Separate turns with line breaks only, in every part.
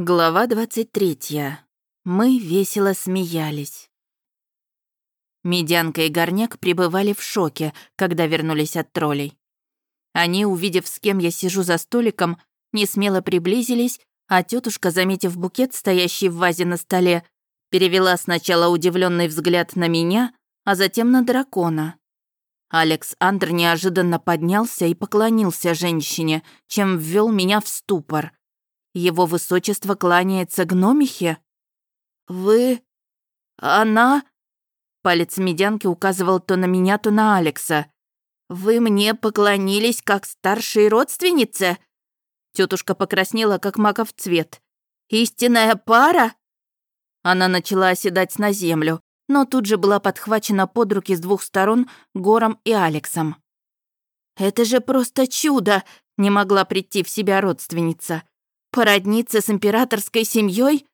Глава 23. Мы весело смеялись. Медянка и Горняк пребывали в шоке, когда вернулись от троллей. Они, увидев, с кем я сижу за столиком, не смело приблизились, а тетушка, заметив букет, стоящий в вазе на столе, перевела сначала удивленный взгляд на меня, а затем на дракона. Алекс Андр неожиданно поднялся и поклонился женщине, чем ввел меня в ступор — его высочество кланяется гномихе? Вы... она... Палец медянки указывал то на меня, то на Алекса. «Вы мне поклонились как старшей родственнице?» Тетушка покраснела, как маков цвет. «Истинная пара?» Она начала оседать на землю, но тут же была подхвачена под руки с двух сторон Гором и Алексом. «Это же просто чудо!» — не могла прийти в себя родственница. Породниться с императорской семьей?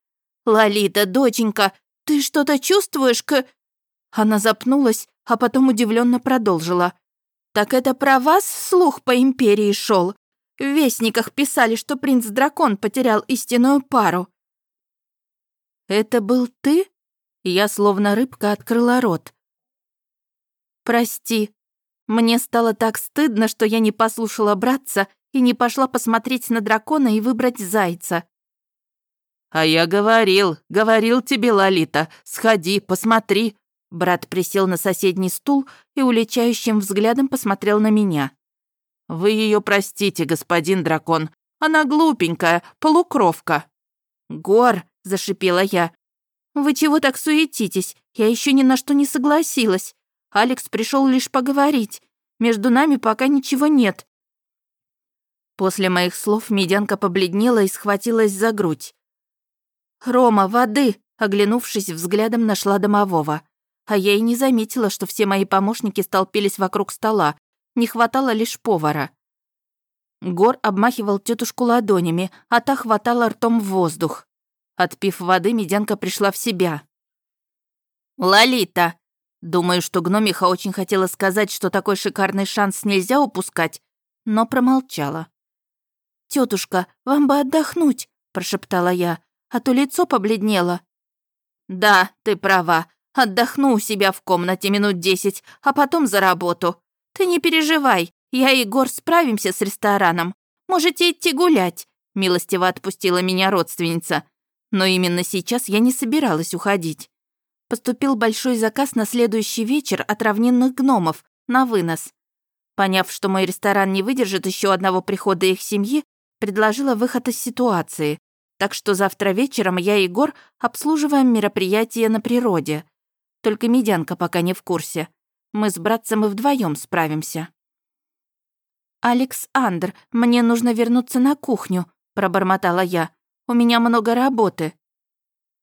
Лолита, доченька, ты что-то чувствуешь к...» Она запнулась, а потом удивленно продолжила. «Так это про вас слух по империи шел. В вестниках писали, что принц-дракон потерял истинную пару». «Это был ты?» Я словно рыбка открыла рот. «Прости. Мне стало так стыдно, что я не послушала братца и не пошла посмотреть на дракона и выбрать зайца.
«А я говорил, говорил тебе, Лолита, сходи, посмотри». Брат присел на соседний стул и уличающим взглядом посмотрел на меня. «Вы ее простите, господин дракон. Она глупенькая, полукровка».
«Гор», — зашипела я. «Вы чего так суетитесь? Я еще ни на что не согласилась. Алекс пришел лишь поговорить. Между нами пока ничего нет. После моих слов медянка побледнела и схватилась за грудь. «Рома, воды!» — оглянувшись взглядом, нашла домового. А я и не заметила, что все мои помощники столпились вокруг стола. Не хватало лишь повара. Гор обмахивал тетушку ладонями, а та хватала ртом в воздух. Отпив воды, медянка пришла в себя. «Лолита!» Думаю, что гномиха очень хотела сказать, что такой шикарный шанс нельзя упускать, но промолчала. Тетушка, вам бы отдохнуть», — прошептала я, «а то лицо побледнело». «Да, ты права. Отдохну у себя в комнате минут десять, а потом за работу. Ты не переживай, я и Егор справимся с рестораном. Можете идти гулять», — милостиво отпустила меня родственница. Но именно сейчас я не собиралась уходить. Поступил большой заказ на следующий вечер от равнинных гномов, на вынос. Поняв, что мой ресторан не выдержит еще одного прихода их семьи, предложила выход из ситуации, так что завтра вечером я и Егор обслуживаем мероприятие на природе. Только медянка пока не в курсе. Мы с братцем и вдвоем справимся. «Алекс Андр, мне нужно вернуться на кухню», — пробормотала я. «У меня много работы».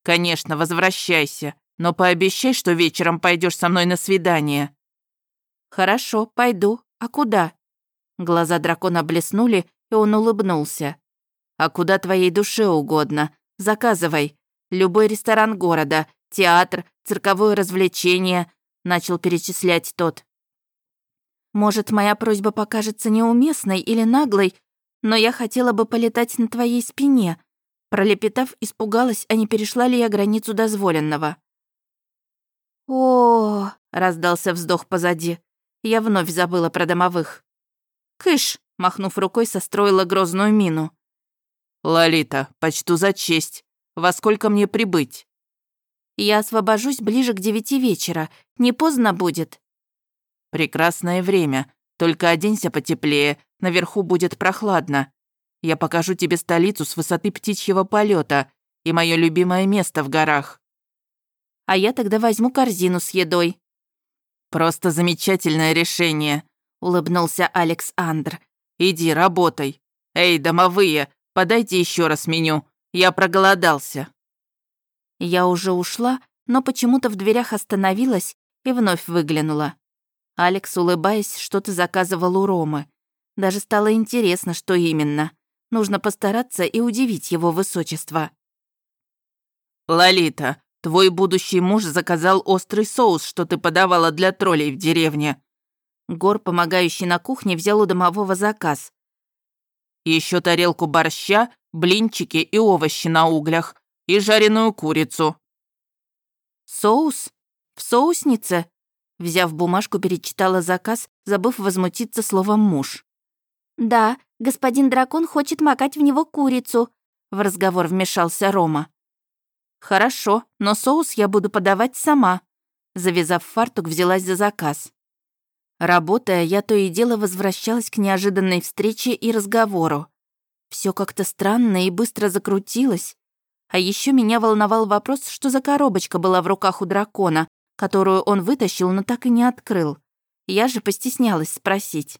«Конечно, возвращайся, но пообещай, что вечером пойдешь со мной на свидание».
«Хорошо, пойду. А куда?» Глаза дракона блеснули, и он улыбнулся. «А куда твоей душе угодно? Заказывай. Любой ресторан города, театр, цирковое развлечение», — начал перечислять тот. «Может, моя просьба покажется неуместной или наглой, но я хотела бы полетать на твоей спине», пролепетав, испугалась, а не перешла ли я границу дозволенного. «О, раздался вздох позади. Я вновь забыла про домовых. «Кыш!» Махнув рукой, состроила грозную мину.
«Лолита, почту за честь. Во сколько мне прибыть?»
«Я освобожусь ближе к девяти вечера. Не поздно будет».
«Прекрасное время. Только оденься потеплее. Наверху будет прохладно. Я покажу тебе столицу с высоты птичьего полета и мое любимое место в горах».
«А я тогда возьму корзину с едой».
«Просто замечательное решение», — улыбнулся Алекс Андр Иди, работай. Эй, домовые, подайте еще раз меню. Я проголодался».
Я уже ушла, но почему-то в дверях остановилась и вновь выглянула. Алекс, улыбаясь, что-то заказывал у Ромы. Даже стало интересно, что именно. Нужно постараться и удивить его высочество.
«Лолита, твой будущий муж заказал острый соус, что ты подавала для троллей в деревне.
Гор, помогающий на кухне, взял у домового заказ.
Еще тарелку борща, блинчики и овощи на углях, и жареную курицу».
«Соус? В соуснице?» Взяв бумажку, перечитала заказ, забыв возмутиться словом «муж». «Да, господин дракон хочет макать в него курицу», — в разговор вмешался Рома. «Хорошо, но соус я буду подавать сама», — завязав фартук, взялась за заказ. Работая, я то и дело возвращалась к неожиданной встрече и разговору. Все как-то странно и быстро закрутилось. А еще меня волновал вопрос, что за коробочка была в руках у дракона, которую он вытащил, но так и не открыл. Я же постеснялась спросить.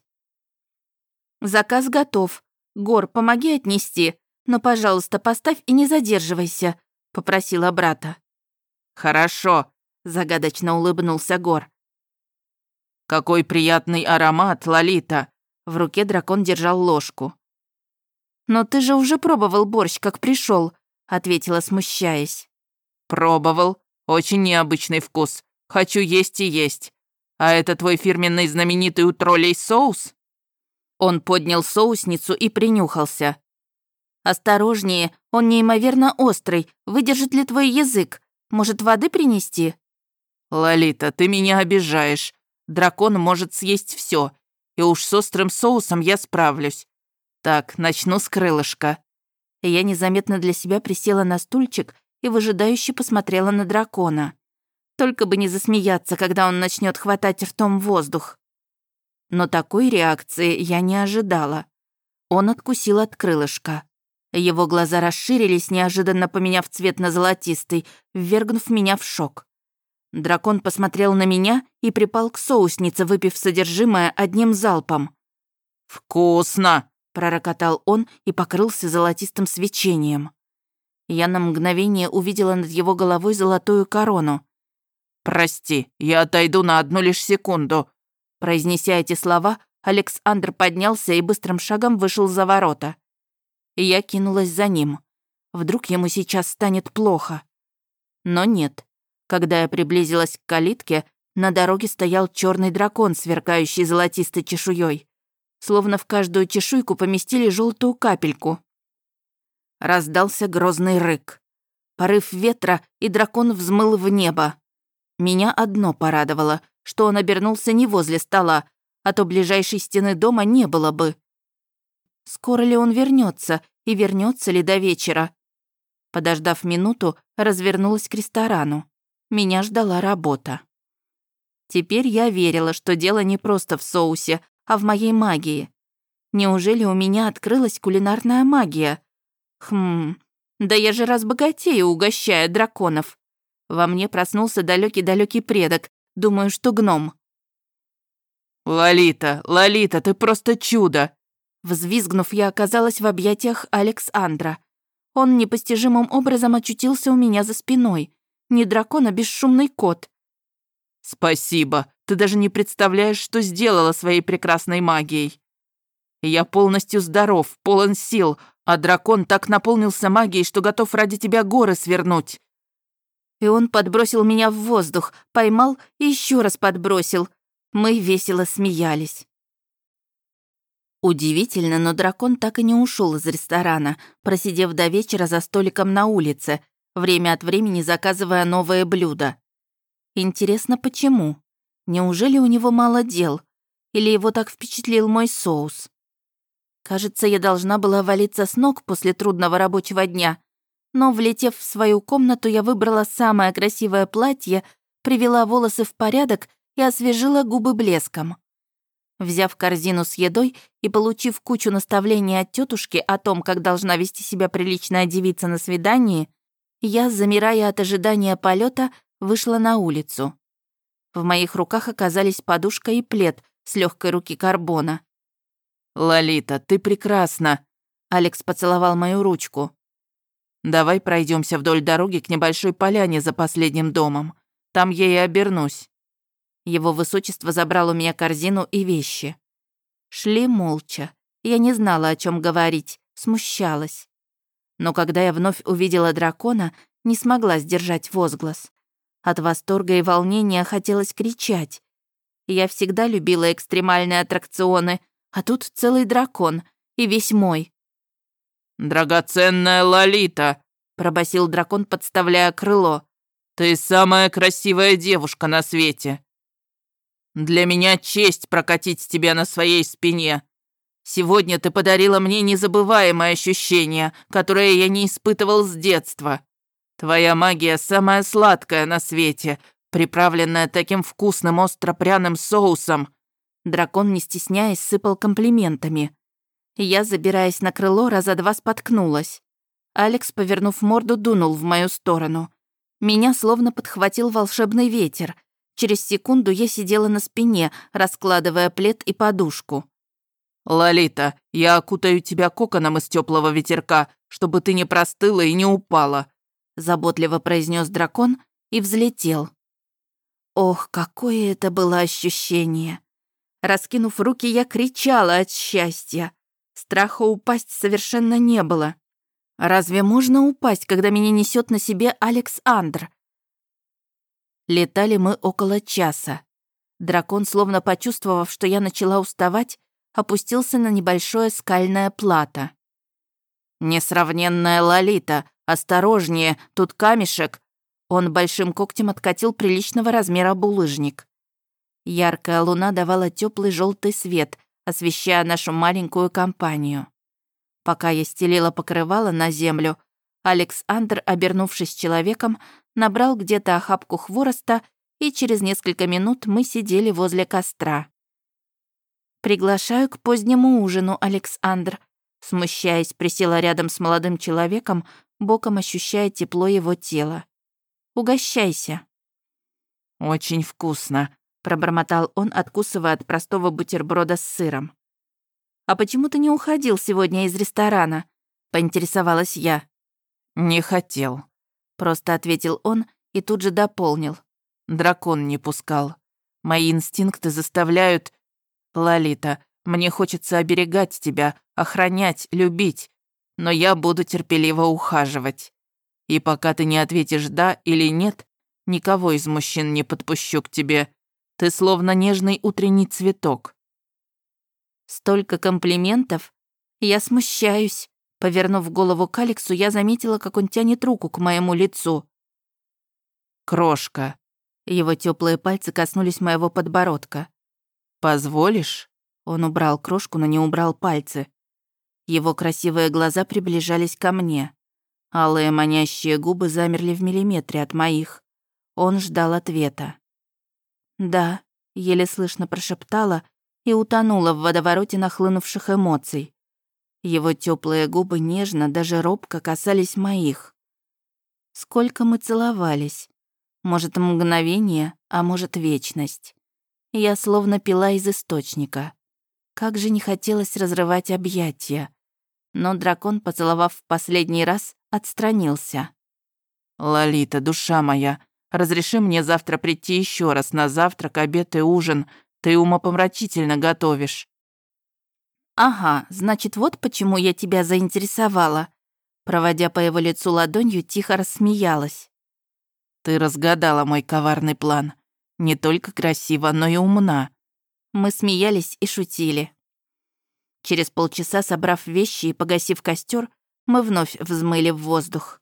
«Заказ готов. Гор, помоги отнести, но, пожалуйста, поставь и не задерживайся», — попросила брата.
«Хорошо», — загадочно улыбнулся Гор. «Какой приятный аромат, Лолита!» В руке дракон держал ложку.
«Но ты же уже пробовал борщ, как пришел, ответила, смущаясь.
«Пробовал. Очень необычный вкус. Хочу есть и есть. А это твой фирменный знаменитый у троллей соус?»
Он поднял соусницу и принюхался. «Осторожнее, он неимоверно острый. Выдержит ли твой язык? Может, воды принести?»
«Лолита, ты меня обижаешь. Дракон может съесть все, и уж с острым соусом я справлюсь. Так, начну с крылышка».
Я незаметно для себя присела на стульчик и выжидающе посмотрела на дракона. Только бы не засмеяться, когда он начнет хватать ртом воздух. Но такой реакции я не ожидала. Он откусил от крылышка. Его глаза расширились, неожиданно поменяв цвет на золотистый, ввергнув меня в шок. Дракон посмотрел на меня и припал к соуснице, выпив содержимое одним залпом.
«Вкусно!»
— пророкотал он и покрылся золотистым свечением. Я на мгновение увидела над его головой золотую корону.
«Прости, я отойду на одну лишь секунду».
Произнеся эти слова, Александр поднялся и быстрым шагом вышел за ворота. Я кинулась за ним. Вдруг ему сейчас станет плохо. Но нет. Когда я приблизилась к калитке, на дороге стоял черный дракон, сверкающий золотистой чешуей. Словно в каждую чешуйку поместили желтую капельку. Раздался грозный рык. Порыв ветра, и дракон взмыл в небо. Меня одно порадовало, что он обернулся не возле стола, а то ближайшей стены дома не было бы. Скоро ли он вернется и вернется ли до вечера? Подождав минуту, развернулась к ресторану меня ждала работа. Теперь я верила, что дело не просто в соусе, а в моей магии. Неужели у меня открылась кулинарная магия? Хм, да я же разбогатею, угощая драконов. Во мне проснулся далекий далекий предок, думаю, что гном.
«Лолита, Лолита, ты просто чудо!»
Взвизгнув, я оказалась в объятиях Александра. Он непостижимым образом очутился у меня за спиной. Не дракон, а бесшумный кот.
Спасибо. Ты даже не представляешь, что сделала своей прекрасной магией. Я полностью здоров, полон сил, а дракон так наполнился магией, что готов ради тебя горы свернуть.
И он подбросил меня в воздух, поймал и еще раз подбросил. Мы весело смеялись. Удивительно, но дракон так и не ушел из ресторана, просидев до вечера за столиком на улице, время от времени заказывая новые блюда. Интересно, почему? Неужели у него мало дел? Или его так впечатлил мой соус? Кажется, я должна была валиться с ног после трудного рабочего дня, но, влетев в свою комнату, я выбрала самое красивое платье, привела волосы в порядок и освежила губы блеском. Взяв корзину с едой и получив кучу наставлений от тетушки о том, как должна вести себя приличная девица на свидании, я, замирая от ожидания полета, вышла на улицу. В моих руках оказались подушка и плед с легкой руки карбона.
«Лолита, ты прекрасна!»
Алекс поцеловал мою ручку.
«Давай пройдемся вдоль дороги к небольшой поляне за последним домом. Там я и обернусь».
Его высочество забрал у меня корзину и вещи. Шли молча. Я не знала, о чем говорить, смущалась но когда я вновь увидела дракона, не смогла сдержать возглас. От восторга и волнения хотелось кричать. Я всегда любила экстремальные аттракционы, а тут целый дракон, и весь мой.
«Драгоценная Лолита!» — пробасил дракон, подставляя крыло. «Ты самая красивая девушка на свете. Для меня честь прокатить тебя на своей спине. Сегодня ты подарила мне незабываемое ощущение, которое я не испытывал с детства. Твоя магия самая сладкая на свете, приправленная таким вкусным остро-пряным соусом».
Дракон, не стесняясь, сыпал комплиментами. Я, забираясь на крыло, раза два споткнулась. Алекс, повернув морду, дунул в мою сторону. Меня словно подхватил волшебный ветер. Через секунду я сидела на спине, раскладывая плед и подушку.
«Лолита, я окутаю тебя коконом из теплого ветерка, чтобы ты не простыла и не упала», заботливо произнес дракон и взлетел.
Ох, какое это было ощущение! Раскинув руки, я кричала от счастья. Страха упасть совершенно не было. Разве можно упасть, когда меня несет на себе Алекс Андр? Летали мы около часа. Дракон, словно почувствовав, что я начала уставать, опустился на небольшое скальное плато. «Несравненная Лолита, осторожнее, тут камешек!» Он большим когтем откатил приличного размера булыжник. Яркая луна давала теплый желтый свет, освещая нашу маленькую компанию. Пока я стелила покрывало на землю, Александр, обернувшись человеком, набрал где-то охапку хвороста, и через несколько минут мы сидели возле костра. «Приглашаю к позднему ужину, Александр», смущаясь, присела рядом с молодым человеком, боком ощущая тепло его тела. «Угощайся».
«Очень вкусно», —
пробормотал он, откусывая от простого бутерброда с сыром. «А почему ты не уходил сегодня из ресторана?» — поинтересовалась я.
«Не хотел», — просто ответил он и тут же дополнил. «Дракон не пускал. Мои инстинкты заставляют «Лолита, мне хочется оберегать тебя, охранять, любить, но я буду терпеливо ухаживать. И пока ты не ответишь «да» или «нет», никого из мужчин не подпущу к тебе. Ты словно нежный утренний цветок».
Столько комплиментов. Я смущаюсь. Повернув голову к Алексу, я заметила, как он тянет руку к моему лицу.
«Крошка».
Его теплые пальцы коснулись моего подбородка.
«Позволишь?»
Он убрал крошку, но не убрал пальцы. Его красивые глаза приближались ко мне. Алые манящие губы замерли в миллиметре от моих. Он ждал ответа. «Да», — еле слышно прошептала и утонула в водовороте нахлынувших эмоций. Его теплые губы нежно, даже робко касались моих. Сколько мы целовались. Может, мгновение, а может, вечность. Я словно пила из источника. Как же не хотелось разрывать объятия. Но дракон, поцеловав в последний раз, отстранился.
«Лолита, душа моя, разреши мне завтра прийти еще раз на завтрак, обед и ужин. Ты умопомрачительно готовишь».
«Ага, значит, вот почему я тебя заинтересовала». Проводя по его лицу ладонью, тихо рассмеялась.
«Ты разгадала мой коварный план. Не только красива, но и умна».
Мы смеялись и шутили. Через полчаса, собрав вещи и погасив костер, мы вновь взмыли в воздух.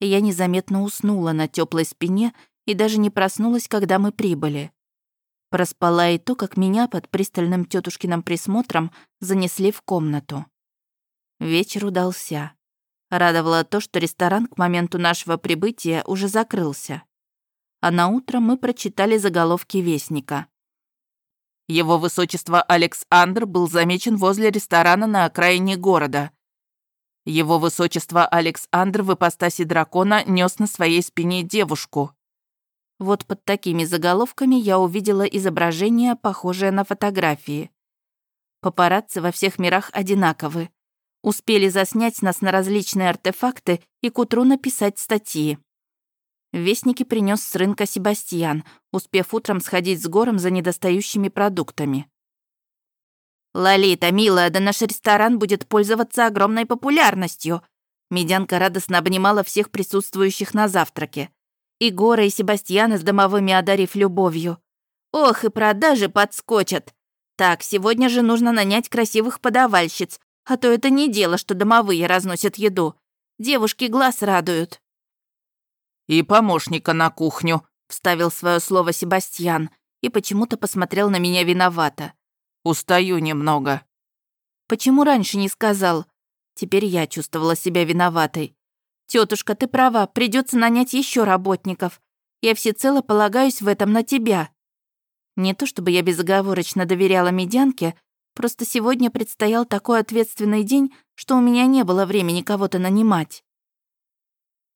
Я незаметно уснула на теплой спине и даже не проснулась, когда мы прибыли. Проспала и то, как меня под пристальным тетушкиным присмотром занесли в комнату. Вечер удался. Радовало то, что ресторан к моменту нашего прибытия уже закрылся а на утро мы прочитали заголовки Вестника.
Его высочество Александр был замечен возле ресторана на окраине города. Его высочество Александр в ипостаси дракона нес на своей спине девушку.
Вот под такими заголовками я увидела изображение, похожее на фотографии. Папарацци во всех мирах одинаковы. Успели заснять нас на различные артефакты и к утру написать статьи. Вестники принес с рынка Себастьян, успев утром сходить с гором за недостающими продуктами. «Лолита, милая, да наш ресторан будет пользоваться огромной популярностью!» Медянка радостно обнимала всех присутствующих на завтраке. И Гора, и Себастьяна с домовыми одарив любовью. «Ох, и продажи подскочат! Так, сегодня же нужно нанять красивых подавальщиц, А то это не дело, что домовые разносят еду. Девушки глаз радуют».
«И помощника на кухню», — вставил свое слово Себастьян и почему-то посмотрел на меня виновато. «Устаю немного».
«Почему раньше не сказал?» Теперь я чувствовала себя виноватой. Тетушка, ты права, придется нанять еще работников. Я всецело полагаюсь в этом на тебя». Не то чтобы я безоговорочно доверяла медянке, просто сегодня предстоял такой ответственный день, что у меня не было времени кого-то нанимать.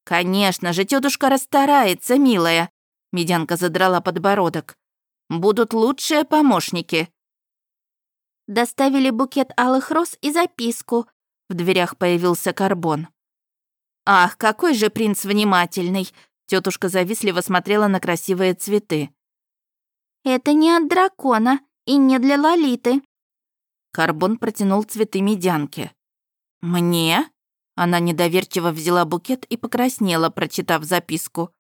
«Конечно же, тетушка расстарается, милая», — медянка задрала подбородок. «Будут лучшие помощники». Доставили букет алых роз и записку. В дверях появился карбон. «Ах, какой же принц внимательный!» Тетушка завистливо смотрела на красивые цветы. «Это не от дракона и не для Лолиты». Карбон протянул цветы медянке. «Мне?» Она недоверчиво взяла букет и покраснела, прочитав записку.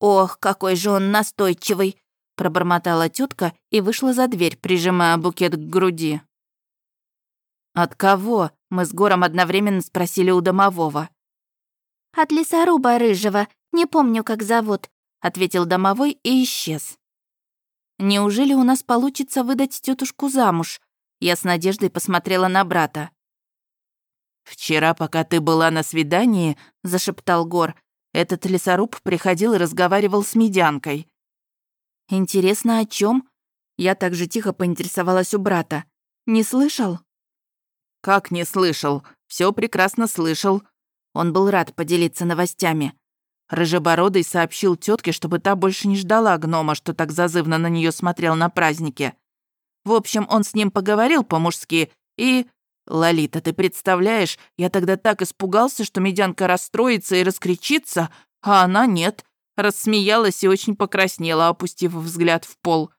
«Ох, какой же он настойчивый!» пробормотала тетка и вышла за дверь, прижимая букет к груди. «От кого?» — мы с Гором одновременно спросили у домового. «От лесоруба рыжего, не помню, как зовут», — ответил домовой и исчез. «Неужели у нас получится выдать тетушку замуж?» Я с надеждой посмотрела на брата.
«Вчера, пока ты была на свидании», — зашептал Гор, «этот лесоруб приходил и разговаривал с медянкой».
«Интересно, о чем? Я также тихо поинтересовалась у брата. «Не слышал?»
«Как не слышал? Все прекрасно слышал». Он был рад поделиться новостями. Рыжебородый сообщил тетке, чтобы та больше не ждала гнома, что так зазывно на нее смотрел на празднике. В общем, он с ним поговорил по-мужски и... «Лолита, ты представляешь, я тогда так испугался, что медянка расстроится и раскричится, а она нет. Рассмеялась и очень покраснела, опустив взгляд в пол.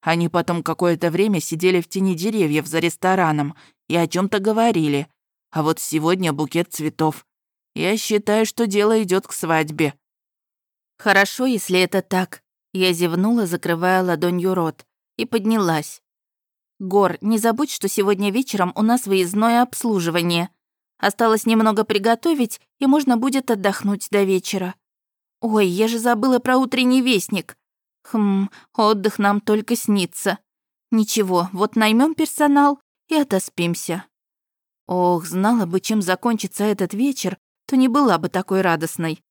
Они потом какое-то время сидели в тени деревьев за рестораном и о чем то говорили. А вот сегодня букет цветов. Я считаю, что дело идет к свадьбе».
«Хорошо, если это так». Я зевнула, закрывая ладонью рот, и поднялась. «Гор, не забудь, что сегодня вечером у нас выездное обслуживание. Осталось немного приготовить, и можно будет отдохнуть до вечера. Ой, я же забыла про утренний вестник. Хм, отдых нам только снится. Ничего, вот наймем персонал и отоспимся. Ох, знала бы, чем закончится этот вечер, то не была бы такой радостной.